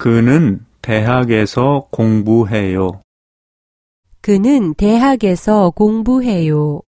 그는 대학에서 공부해요. 그는 대학에서 공부해요.